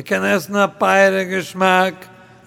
Er kann essen ein beide Geschmack.